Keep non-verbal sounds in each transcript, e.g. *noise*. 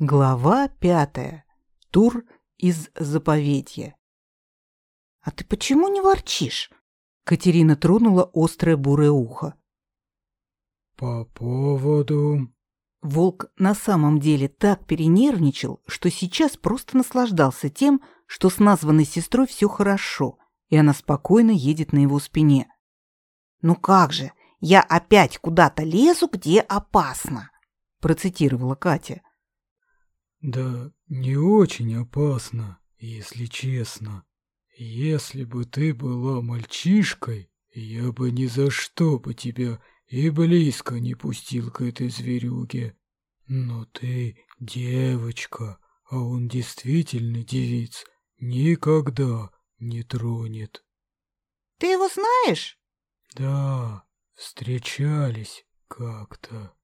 Глава пятая. Тур из заповедья. «А ты почему не ворчишь?» Катерина тронула острое бурое ухо. «По поводу...» Волк на самом деле так перенервничал, что сейчас просто наслаждался тем, что с названной сестрой все хорошо, и она спокойно едет на его спине. «Ну как же, я опять куда-то лезу, где опасно», процитировала Катя. Да не очень опасно, если честно. Если бы ты была мальчишкой, я бы ни за что бы тебя и близко не пустил к этой зверюге. Но ты девочка, а он действительно девиц, никогда не тронет. Ты его знаешь? Да, встречались как-то.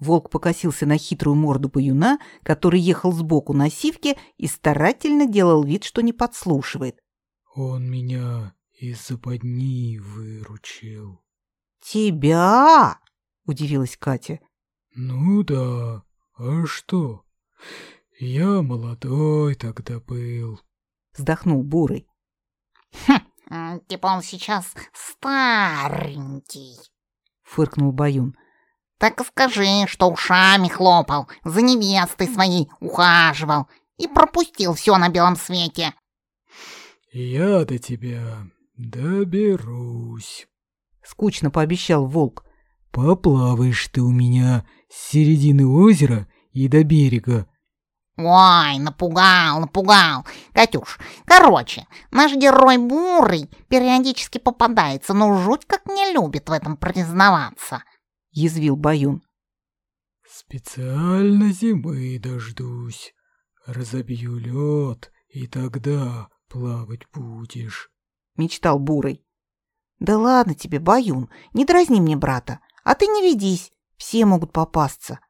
Волк покосился на хитрую морду баюна, который ехал сбоку на сивке и старательно делал вид, что не подслушивает. «Он меня из западни выручил». «Тебя?» — удивилась Катя. «Ну да, а что? Я молодой тогда был», — вздохнул Бурый. «Хм, типа он сейчас старенький», — фыркнул Баюн. Так и скажи, что ушами хлопал, за невестой своей ухаживал и пропустил все на белом свете. Я до тебя доберусь, скучно пообещал волк. Поплаваешь ты у меня с середины озера и до берега. Ой, напугал, напугал. Катюш, короче, наш герой Бурый периодически попадается, но жуть как не любит в этом признаваться. — язвил Баюн. «Специально зимы дождусь. Разобью лед, и тогда плавать будешь», — мечтал Бурый. «Да ладно тебе, Баюн, не дразни мне брата, а ты не ведись, все могут попасться».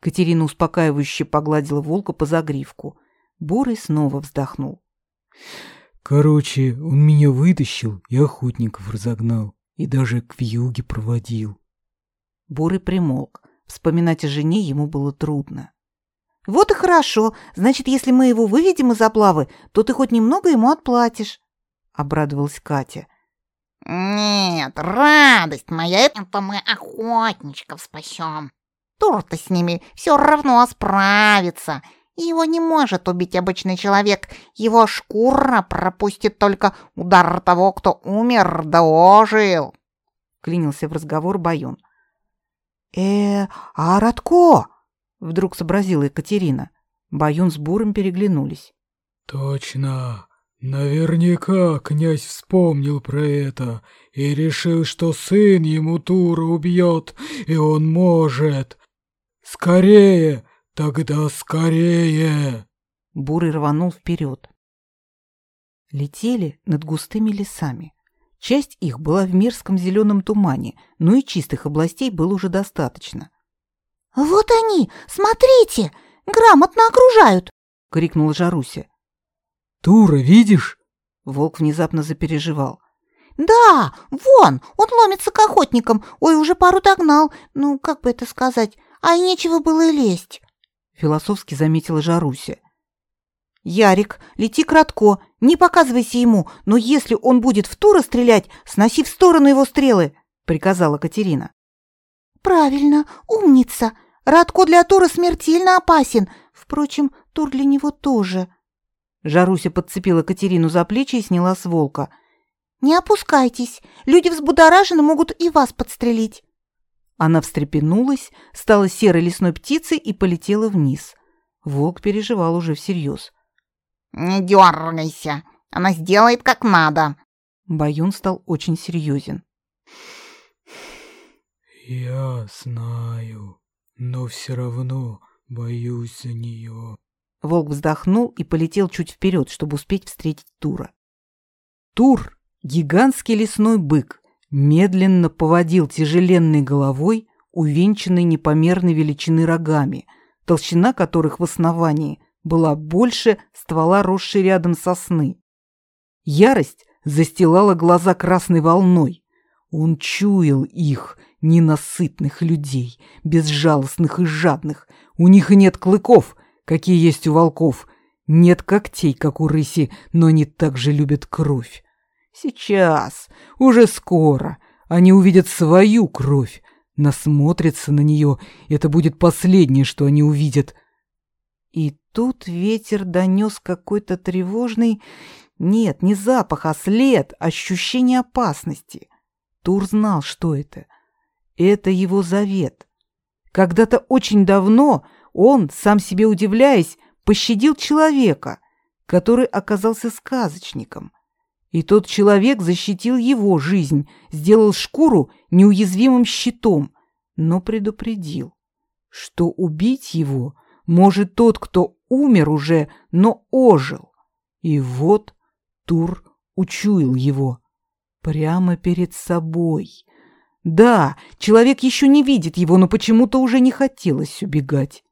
Катерина успокаивающе погладила волка по загривку. Бурый снова вздохнул. «Короче, он меня вытащил и охотников разогнал, и даже к вьюге проводил. Бурый примолк. Вспоминать о жене ему было трудно. «Вот и хорошо. Значит, если мы его выведем из облавы, то ты хоть немного ему отплатишь», — обрадовалась Катя. «Нет, радость моя, это мы охотничков спасем. Тур-то с ними все равно справится. Его не может убить обычный человек. Его шкура пропустит только удар того, кто умер да ожил», — клинился в разговор Байон. «Э, а Радко?» — вдруг сообразила Екатерина. Баюн с Буром переглянулись. «Точно! Наверняка князь вспомнил про это и решил, что сын ему Тура убьет, и он может. Скорее! Тогда скорее!» Бурый рванул вперед. Летели над густыми лесами. Часть их была в мерзком зеленом тумане, но и чистых областей было уже достаточно. «Вот они! Смотрите! Грамотно окружают!» — крикнула Жаруся. «Тура, видишь?» Волк внезапно запереживал. «Да, вон, он ломится к охотникам. Ой, уже пару догнал. Ну, как бы это сказать? А и нечего было и лезть!» Философски заметила Жаруся. «Ярик, лети кратко, не показывайся ему, но если он будет в Тура стрелять, сноси в сторону его стрелы», — приказала Катерина. «Правильно, умница. Радко для Тура смертельно опасен. Впрочем, Тур для него тоже». Жаруся подцепила Катерину за плечи и сняла с волка. «Не опускайтесь. Люди взбудоражены могут и вас подстрелить». Она встрепенулась, стала серой лесной птицей и полетела вниз. Волк переживал уже всерьез. «Не дергайся, она сделает как надо». Баюн стал очень серьезен. «Я знаю, но все равно боюсь за нее». Волк вздохнул и полетел чуть вперед, чтобы успеть встретить Тура. Тур, гигантский лесной бык, медленно поводил тяжеленной головой, увенчанной непомерной величины рогами, толщина которых в основании была больше ствола росшей рядом сосны. Ярость застилала глаза красной волной. Он чуял их, ненасытных людей, безжалостных и жадных. У них нет клыков, какие есть у волков. Нет когтей, как у рыси, но они также любят кровь. Сейчас, уже скоро, они увидят свою кровь, насмотрятся на нее, это будет последнее, что они увидят. И тут ветер донес какой-то тревожный... Нет, не запах, а след, ощущение опасности. Тур знал, что это. Это его завет. Когда-то очень давно он, сам себе удивляясь, пощадил человека, который оказался сказочником. И тот человек защитил его жизнь, сделал шкуру неуязвимым щитом, но предупредил, что убить его может тот, кто умер уже, но ожил. И вот Тур учуял его прямо перед собой. Да, человек еще не видит его, но почему-то уже не хотелось убегать.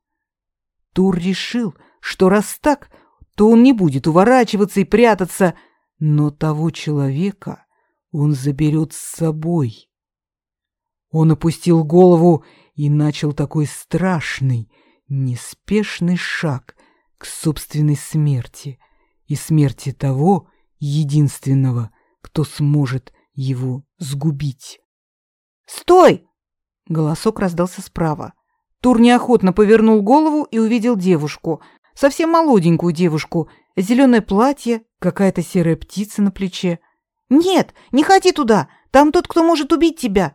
Тур решил, что раз так, то он не будет уворачиваться и прятаться, но того человека он заберет с собой. Он опустил голову и начал такой страшный, неспешный шаг к собственной смерти и смерти того единственного, кто сможет его сгубить. «Стой!» — голосок раздался справа. Тур неохотно повернул голову и увидел девушку, совсем молоденькую девушку, зеленое платье, какая-то серая птица на плече. «Нет, не ходи туда! Там тот, кто может убить тебя!»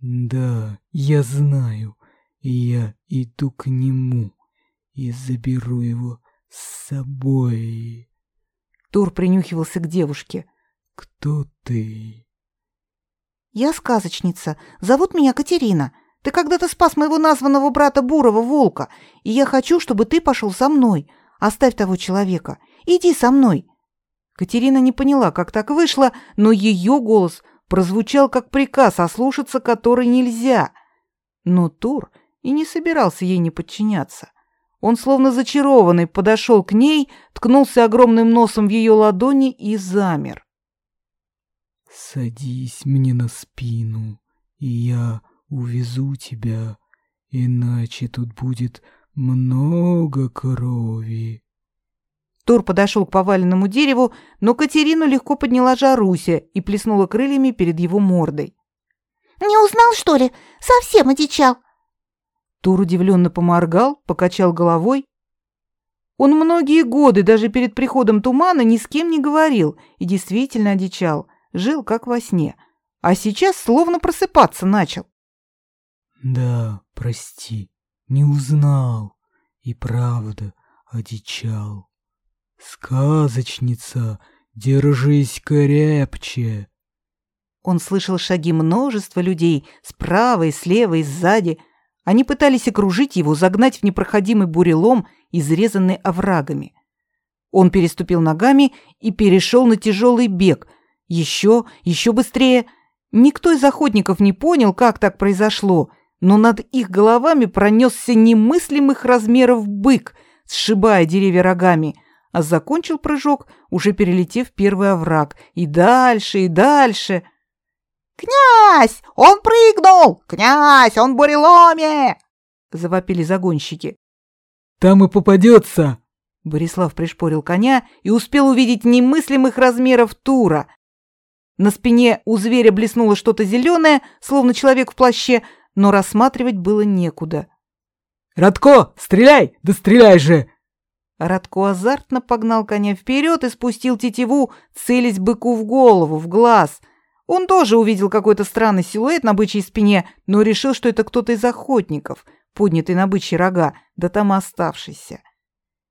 «Да, я знаю, и я иду к нему и заберу его с собой». Тур принюхивался к девушке. «Кто ты?» «Я сказочница. Зовут меня Катерина. Ты когда-то спас моего названного брата Бурова, волка, и я хочу, чтобы ты пошел со мной. Оставь того человека. Иди со мной». Катерина не поняла, как так вышло, но ее голос прозвучал как приказ, ослушаться который нельзя. Но Тур и не собирался ей не подчиняться. Он, словно зачарованный, подошел к ней, ткнулся огромным носом в ее ладони и замер. «Садись мне на спину, и я увезу тебя, иначе тут будет много крови». Тор подошел к поваленному дереву, но Катерину легко подняла Жаруся и плеснула крыльями перед его мордой. «Не узнал, что ли? Совсем одичал!» Тур удивленно поморгал, покачал головой. Он многие годы, даже перед приходом тумана, ни с кем не говорил и действительно одичал, жил как во сне, а сейчас словно просыпаться начал. «Да, прости, не узнал, и правда одичал. Сказочница, держись крепче!» Он слышал шаги множества людей справа и слева и сзади, они пытались окружить его, загнать в непроходимый бурелом, изрезанный оврагами. Он переступил ногами и перешел на тяжелый бег. Еще, еще быстрее. Никто из охотников не понял, как так произошло, но над их головами пронесся немыслимых размеров бык, сшибая деревья рогами, а закончил прыжок, уже перелетев первый овраг. И дальше, и дальше — «Князь! Он прыгнул! Князь! Он в буреломе!» — завопили загонщики. «Там и попадется!» Борислав пришпорил коня и успел увидеть немыслимых размеров тура. На спине у зверя блеснуло что-то зеленое, словно человек в плаще, но рассматривать было некуда. «Радко, стреляй! Да стреляй же!» Радко азартно погнал коня вперед и спустил тетиву, целясь быку в голову, в глаз — он тоже увидел какой-то странный силуэт на бычьей спине, но решил, что это кто-то из охотников, поднятый на бычьи рога, да там оставшийся.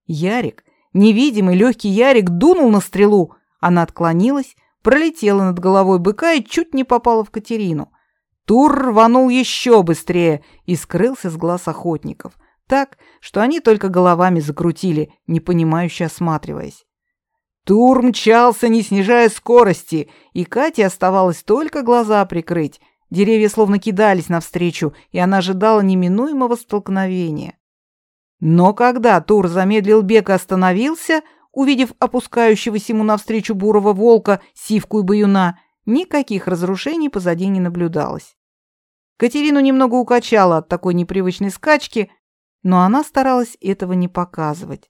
Ярик, невидимый легкий Ярик, дунул на стрелу. Она отклонилась, пролетела над головой быка и чуть не попала в Катерину. Тур рванул еще быстрее и скрылся с глаз охотников, так, что они только головами закрутили, непонимающе осматриваясь. Тур мчался, не снижая скорости, и Кате оставалось только глаза прикрыть. Деревья словно кидались навстречу, и она ожидала неминуемого столкновения. Но когда Тур замедлил бег и остановился, увидев опускающегося ему навстречу бурого волка, сивку и баюна, никаких разрушений позади не наблюдалось. Катерину немного укачало от такой непривычной скачки, но она старалась этого не показывать.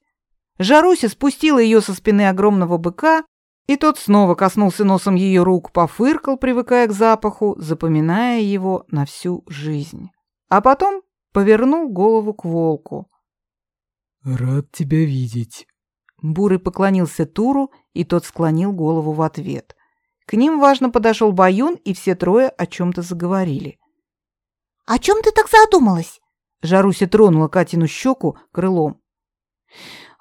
Жаруся спустила ее со спины огромного быка, и тот снова коснулся носом ее рук, пофыркал, привыкая к запаху, запоминая его на всю жизнь. А потом повернул голову к волку. «Рад тебя видеть». Бурый поклонился Туру, и тот склонил голову в ответ. К ним важно подошел Баюн, и все трое о чем-то заговорили. «О чем ты так задумалась?» Жаруся тронула Катину щеку крылом.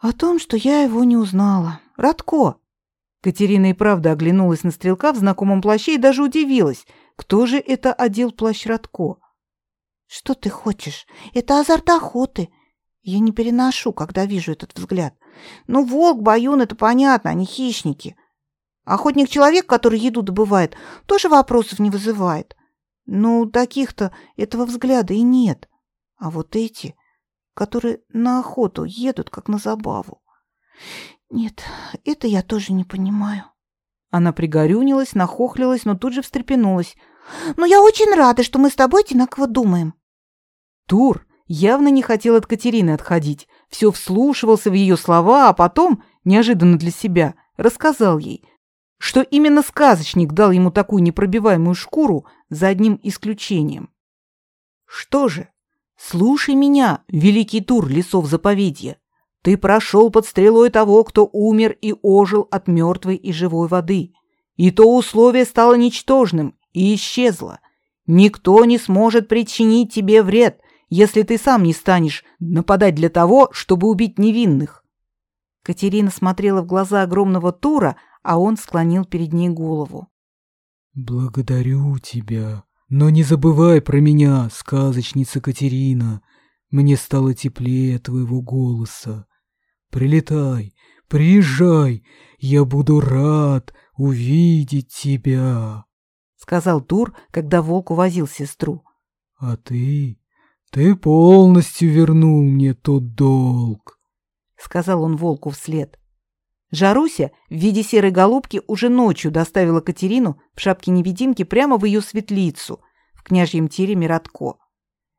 «О том, что я его не узнала. Радко!» Катерина и правда оглянулась на стрелка в знакомом плаще и даже удивилась, кто же это одел плащ Радко. «Что ты хочешь? Это азарт охоты. Я не переношу, когда вижу этот взгляд. Ну, волк, баюн — это понятно, они хищники. Охотник-человек, который еду добывает, тоже вопросов не вызывает. Ну, таких-то этого взгляда и нет. А вот эти, которые на охоту едут, как на забаву. Нет, это я тоже не понимаю. Она пригорюнилась, нахохлилась, но тут же встрепенулась. Но я очень рада, что мы с тобой одинаково думаем. Тур явно не хотел от Катерины отходить, все вслушивался в ее слова, а потом, неожиданно для себя, рассказал ей, что именно сказочник дал ему такую непробиваемую шкуру за одним исключением. Что же, слушай меня, великий тур лесов заповедья. Ты прошел под стрелой того, кто умер и ожил от мертвой и живой воды. И то условие стало ничтожным и исчезло. Никто не сможет причинить тебе вред, если ты сам не станешь нападать для того, чтобы убить невинных. Катерина смотрела в глаза огромного тура, а он склонил перед ней голову. «Благодарю тебя, но не забывай про меня, сказочница Катерина. Мне стало теплее твоего голоса. Прилетай, приезжай, я буду рад увидеть тебя», — сказал Тур, когда волк увозил сестру. «А ты, ты полностью вернул мне тот долг», — сказал он волку вслед. Жаруся в виде серой голубки уже ночью доставила Катерину в шапке-невидимки прямо в ее светлицу в княжьем тереме Радко.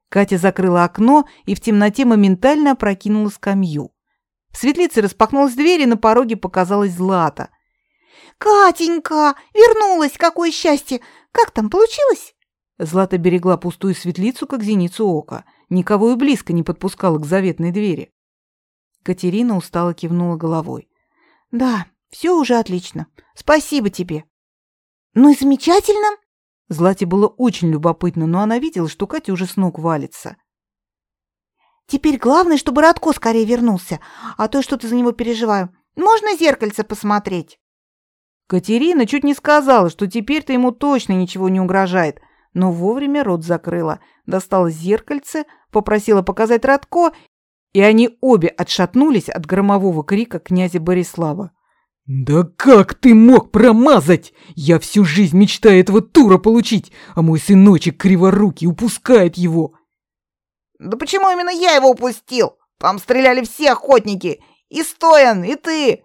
Катя закрыла окно и в темноте моментально опрокинула скамью. В светлице распахнулась дверь, и на пороге показалась Злата. «Катенька! Вернулась! Какое счастье! Как там, получилось?» Злата берегла пустую светлицу, как зеницу ока. Никого и близко не подпускала к заветной двери. Катерина устало кивнула головой. «Да, все уже отлично. Спасибо тебе». «Ну и замечательно!» Злате было очень любопытно, но она видела, что Катя уже с ног валится. Теперь главное, чтобы Радко скорее вернулся, а то что-то за него переживаю. Можно зеркальце посмотреть?» Катерина чуть не сказала, что теперь-то ему точно ничего не угрожает, но вовремя рот закрыла, достала зеркальце, попросила показать Радко, и они обе отшатнулись от громового крика князя Борислава. «Да как ты мог промазать? Я всю жизнь мечтаю этого тура получить, а мой сыночек криворукий упускает его!» Да почему именно я его упустил? Там стреляли все охотники. И Стоян, и ты.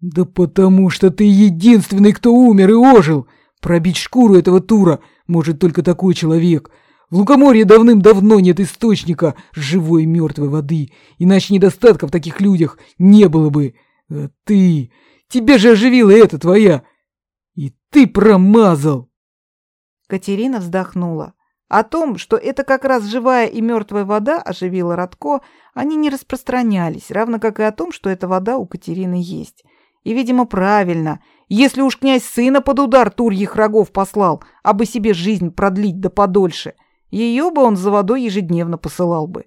Да потому что ты единственный, кто умер и ожил. Пробить шкуру этого тура может только такой человек. В Лукоморье давным-давно нет источника живой и мертвой воды, иначе недостатка в таких людях не было бы. А ты... Тебя же оживила эта твоя... И ты промазал!» Катерина вздохнула. О том, что это как раз живая и мертвая вода оживила Радко, они не распространялись, равно как и о том, что эта вода у Катерины есть. И, видимо, правильно. Если уж князь сына под удар турьих рогов послал, а бы себе жизнь продлить да подольше, ее бы он за водой ежедневно посылал бы.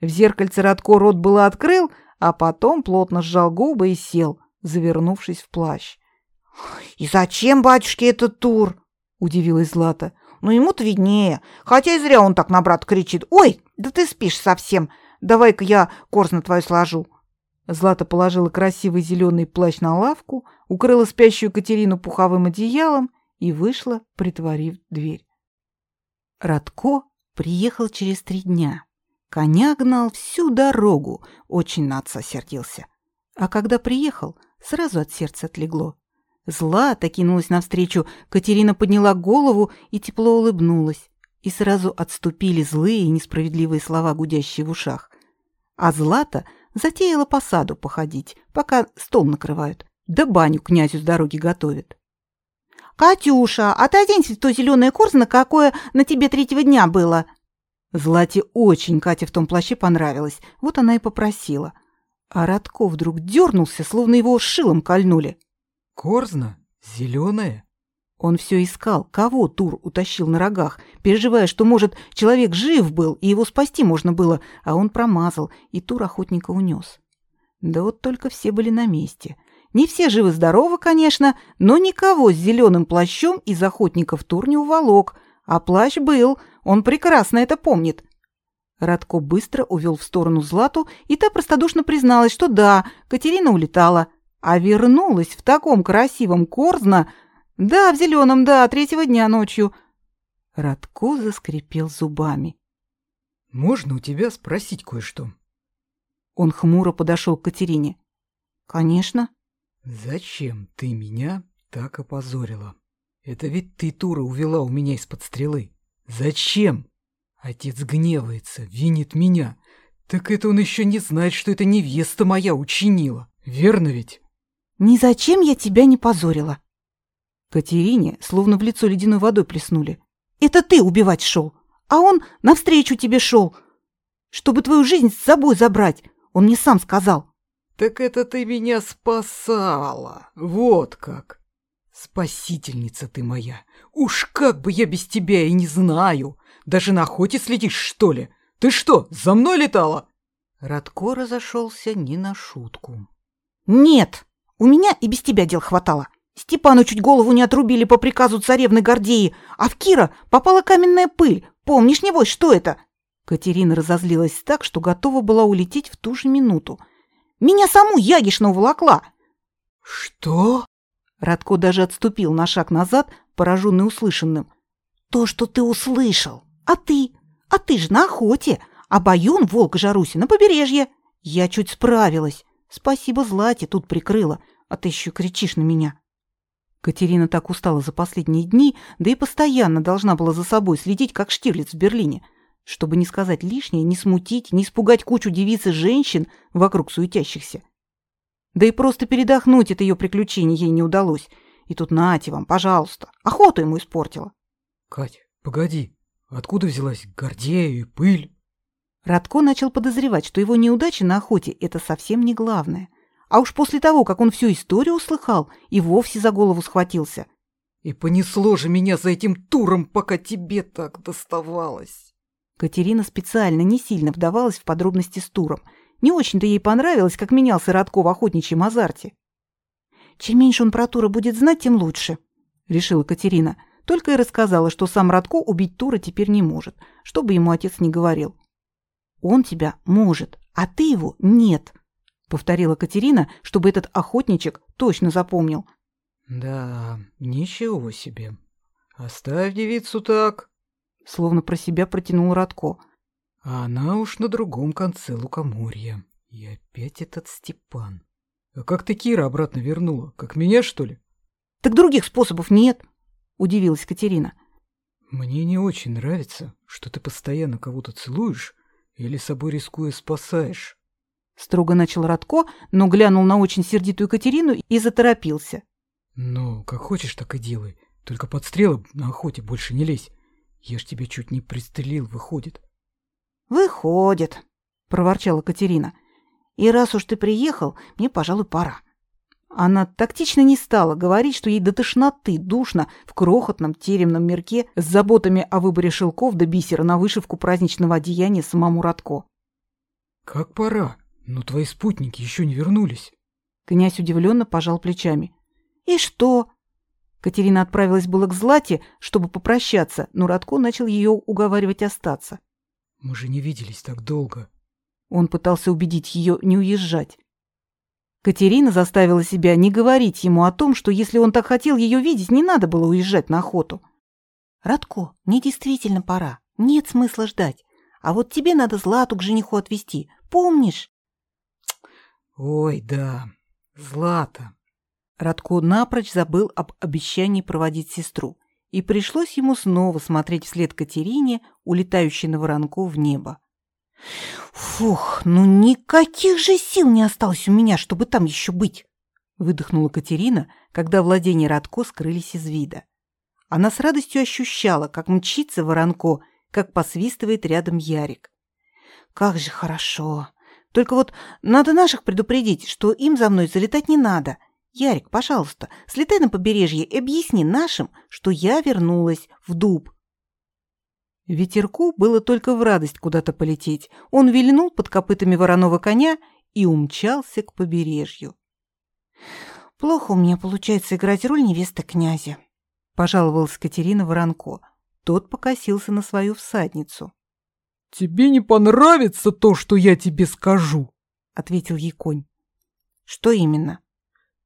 В зеркальце Радко рот было открыл, а потом плотно сжал губы и сел, завернувшись в плащ. «И зачем батюшке этот тур?» — удивилась Злата. Ну, ему-то виднее. Хотя и зря он так на брат кричит. «Ой, да ты спишь совсем. Давай-ка я корзну твою сложу». Злата положила красивый зеленый плащ на лавку, укрыла спящую Катерину пуховым одеялом и вышла, притворив дверь. Радко приехал через три дня. Коня гнал всю дорогу, очень на отца сердился. А когда приехал, сразу от сердца отлегло. Злата кинулась навстречу, Катерина подняла голову и тепло улыбнулась. И сразу отступили злые и несправедливые слова, гудящие в ушах. А Злата затеяла по саду походить, пока стол накрывают, да баню князю с дороги готовят. «Катюша, а ты оденься в то зеленое корзно, какое на тебе третьего дня было!» Злате очень Кате в том плаще понравилось, вот она и попросила. А Радко вдруг дернулся, словно его шилом кольнули. Корзна? Зеленая? Он все искал, кого Тур утащил на рогах, переживая, что, может, человек жив был, и его спасти можно было, а он промазал, и Тур охотника унес. Да вот только все были на месте. Не все живы-здоровы, конечно, но никого с зеленым плащом из охотников Тур не уволок, а плащ был, он прекрасно это помнит. Радко быстро увел в сторону Злату, и та простодушно призналась, что да, Катерина улетала, а вернулась в таком красивом Корзно, да, в зеленом, да, третьего дня ночью. Радко заскрипел зубами. Можно у тебя спросить кое-что? Он хмуро подошел к Катерине. Конечно. Зачем ты меня так опозорила? Это ведь ты, Тура, увела у меня из-под стрелы. Зачем? Отец гневается, винит меня. Так это он еще не знает, что это невеста моя учинила. Верно ведь? Ни зачем я тебя не позорила. Катерине словно в лицо ледяной водой плеснули. Это ты убивать шел, а он навстречу тебе шел, чтобы твою жизнь с собой забрать. Он мне сам сказал. Так это ты меня спасала. Вот как. Спасительница ты моя. Уж как бы я без тебя и не знаю. Даже на охоте следишь, что ли? Ты что, за мной летала? Радко разошелся не на шутку. Нет, у меня и без тебя дел хватало. Степану чуть голову не отрубили по приказу царевны Гордеи, а в Кира попала каменная пыль. Помнишь, небось, что это?» Катерина разозлилась так, что готова была улететь в ту же минуту. «Меня саму Ягишна уволокла!» «Что?» Радко даже отступил на шаг назад, пораженный услышанным. «То, что ты услышал. А ты? А ты же на охоте. А Баюн, волк Жаруси, на побережье. Я чуть справилась. Спасибо Злате тут прикрыла, а ты еще кричишь на меня». Катерина так устала за последние дни, да и постоянно должна была за собой следить, как Штирлиц в Берлине, чтобы не сказать лишнее, не смутить, не испугать кучу девиц и женщин вокруг суетящихся. Да и просто передохнуть от ее приключений ей не удалось. И тут нате вам, пожалуйста, охоту ему испортила. Кать, погоди, откуда взялась Гордея и пыль? Радко начал подозревать, что его неудача на охоте – это совсем не главное – а уж после того, как он всю историю услыхал, и вовсе за голову схватился. И понесло же меня за этим туром, пока тебе так доставалось. Катерина специально не сильно вдавалась в подробности с туром. Не очень-то ей понравилось, как менялся Радко в охотничьем азарте. «Чем меньше он про Тура будет знать, тем лучше», — решила Катерина. Только и рассказала, что сам Радко убить Тура теперь не может, что бы ему отец не говорил. «Он тебя может, а ты его нет», повторила Катерина, чтобы этот охотничек точно запомнил. Да, ничего себе. Оставь девицу так, словно про себя протянул Радко. А она уж на другом конце лукоморья. И опять этот Степан. А как ты Кира обратно вернула? Как меня, что ли? Так других способов нет, удивилась Катерина. Мне не очень нравится, что ты постоянно кого-то целуешь или собой рискуя спасаешь. Строго начал Радко, но глянул на очень сердитую Катерину и заторопился. «Ну, как хочешь, так и делай. Только под стрелы на охоте больше не лезь. Я ж тебя чуть не пристрелил, выходит». «Выходит», — проворчала Катерина. «И раз уж ты приехал, мне, пожалуй, пора». Она тактично не стала говорить, что ей до тошноты душно в крохотном теремном мирке с заботами о выборе шелков да бисера на вышивку праздничного одеяния самому Радко. «Как пора?» Но твои спутники еще не вернулись. Князь удивленно пожал плечами. И что? Катерина отправилась было к Злате, чтобы попрощаться, но Радко начал ее уговаривать остаться. Мы же не виделись так долго. Он пытался убедить ее не уезжать. Катерина заставила себя не говорить ему о том, что если он так хотел ее видеть, не надо было уезжать на охоту. «Радко, мне действительно пора. Нет смысла ждать. А вот тебе надо Злату к жениху отвезти. Помнишь?» Ой, да, Злата. Радко напрочь забыл об обещании проводить сестру, и пришлось ему снова смотреть вслед Катерине, улетающей на воронку в небо. Фух, ну никаких же сил не осталось у меня, чтобы там еще быть, выдохнула Катерина, когда владения Радко скрылись из вида. Она с радостью ощущала, как мчится воронко, как посвистывает рядом Ярик. Как же хорошо. Только вот надо наших предупредить, что им за мной залетать не надо. Ярик, пожалуйста, слетай на побережье и объясни нашим, что я вернулась в дуб. Ветерку было только в радость куда-то полететь. Он вильнул под копытами вороного коня и умчался к побережью. «Плохо у меня получается играть роль невесты князя», — пожаловалась Катерина Воронко. Тот покосился на свою всадницу. «Тебе не понравится то, что я тебе скажу», — ответил ей конь. «Что именно?»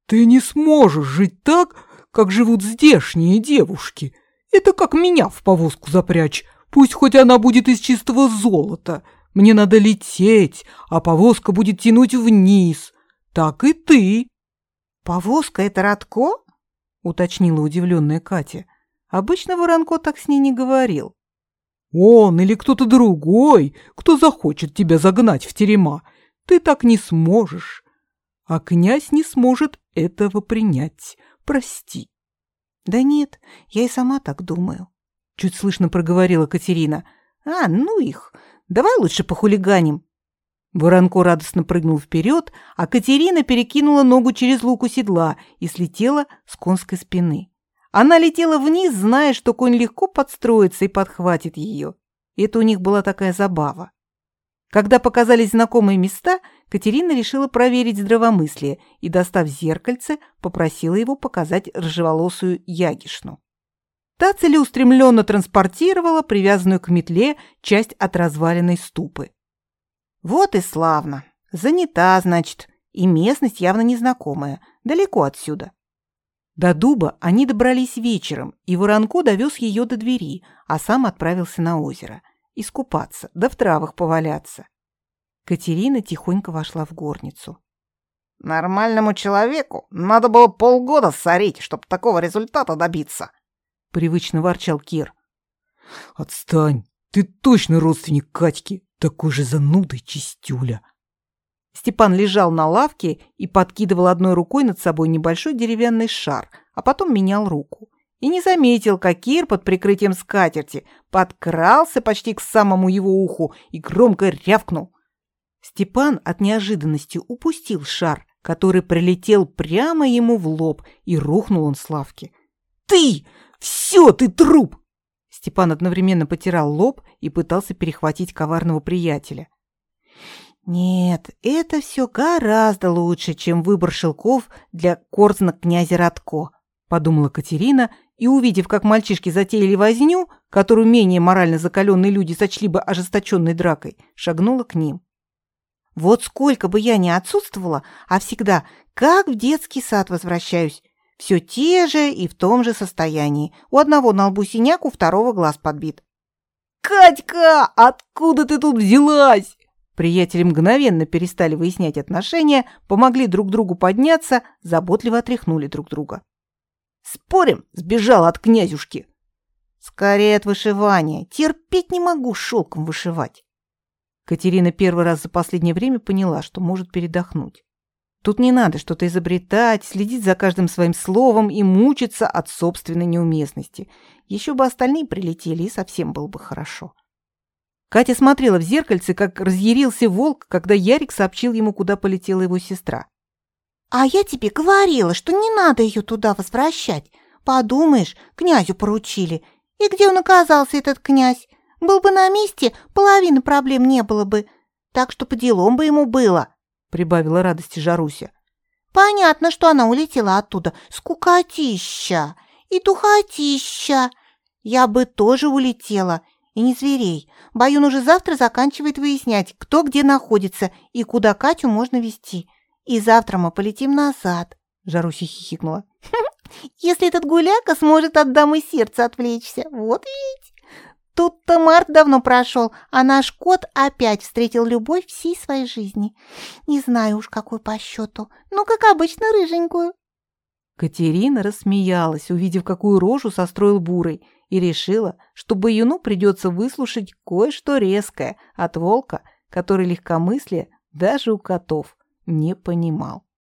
«Ты не сможешь жить так, как живут здешние девушки. Это как меня в повозку запрячь. Пусть хоть она будет из чистого золота. Мне надо лететь, а повозка будет тянуть вниз. Так и ты». «Повозка — это Радко?» — уточнила удивленная Катя. Обычно Воронко так с ней не говорил. Он или кто-то другой, кто захочет тебя загнать в терема, ты так не сможешь. А князь не сможет этого принять. Прости. Да нет, я и сама так думаю. Чуть слышно проговорила Катерина. А, ну их. Давай лучше похулиганим. Воронко радостно прыгнул вперед, а Катерина перекинула ногу через луку седла и слетела с конской спины. Она летела вниз, зная, что конь легко подстроится и подхватит ее. Это у них была такая забава. Когда показались знакомые места, Катерина решила проверить здравомыслие и, достав зеркальце, попросила его показать рыжеволосую Ягишну. Та целеустремленно транспортировала привязанную к метле часть от разваленной ступы. Вот и славно. Занята, значит, и местность явно незнакомая, далеко отсюда. До дуба они добрались вечером, и Воронко довез ее до двери, а сам отправился на озеро. Искупаться, да в травах поваляться. Катерина тихонько вошла в горницу. «Нормальному человеку надо было полгода сорить, чтобы такого результата добиться», — привычно ворчал Кир. «Отстань! Ты точно родственник Катьки, такой же занудой чистюля!» Степан лежал на лавке и подкидывал одной рукой над собой небольшой деревянный шар, а потом менял руку. И не заметил, как Кир под прикрытием скатерти подкрался почти к самому его уху и громко рявкнул. Степан от неожиданности упустил шар, который прилетел прямо ему в лоб, и рухнул он с лавки. «Ты! Все, ты труп!» Степан одновременно потирал лоб и пытался перехватить коварного приятеля. Нет, это все гораздо лучше, чем выбор шелков для корзна князя Радко, подумала Катерина и, увидев, как мальчишки затеяли возню, которую менее морально закаленные люди сочли бы ожесточенной дракой, шагнула к ним. Вот сколько бы я ни отсутствовала, а всегда, как в детский сад возвращаюсь, все те же и в том же состоянии. У одного на лбу синяк, у второго глаз подбит. «Катька, откуда ты тут взялась?» Приятели мгновенно перестали выяснять отношения, помогли друг другу подняться, заботливо отряхнули друг друга. «Спорим, сбежал от князюшки!» «Скорее от вышивания. Терпеть не могу шелком вышивать!» Катерина первый раз за последнее время поняла, что может передохнуть. Тут не надо что-то изобретать, следить за каждым своим словом и мучиться от собственной неуместности. Еще бы остальные прилетели, и совсем было бы хорошо. Катя смотрела в зеркальце, как разъярился волк, когда Ярик сообщил ему, куда полетела его сестра. «А я тебе говорила, что не надо ее туда возвращать. Подумаешь, князю поручили. И где он оказался, этот князь? Был бы на месте, половины проблем не было бы. Так что по делам бы ему было», — прибавила радости Жаруся. «Понятно, что она улетела оттуда. Скукотища и духотища. Я бы тоже улетела, и не зверей. Баюн уже завтра заканчивает выяснять, кто где находится и куда Катю можно вести. И завтра мы полетим назад. Жаруся хихикнула. *laughs* Если этот гуляка сможет от дамы сердца отвлечься. Вот ведь. Тут-то март давно прошел, а наш кот опять встретил любовь всей своей жизни. Не знаю уж, какой по счету. Ну, как обычно, рыженькую. Катерина рассмеялась, увидев, какую рожу состроил Бурый, и решила, что Баюну придется выслушать кое-что резкое от волка, который легкомыслие даже у котов не понимал.